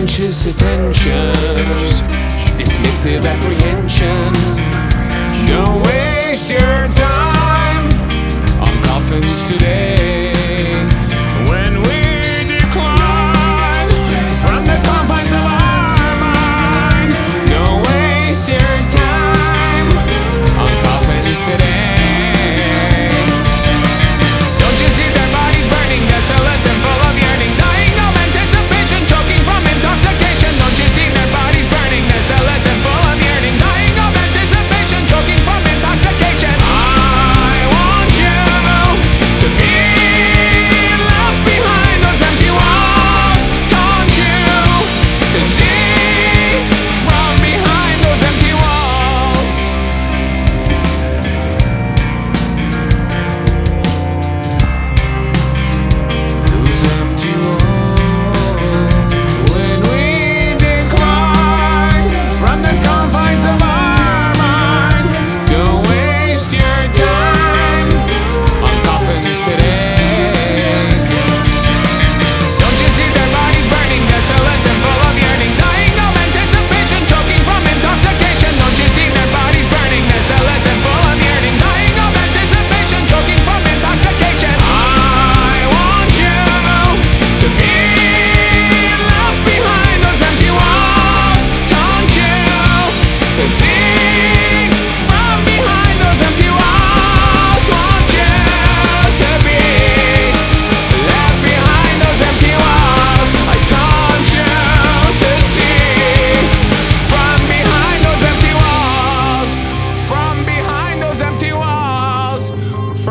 Pretentious attentions, dismissive apprehensions.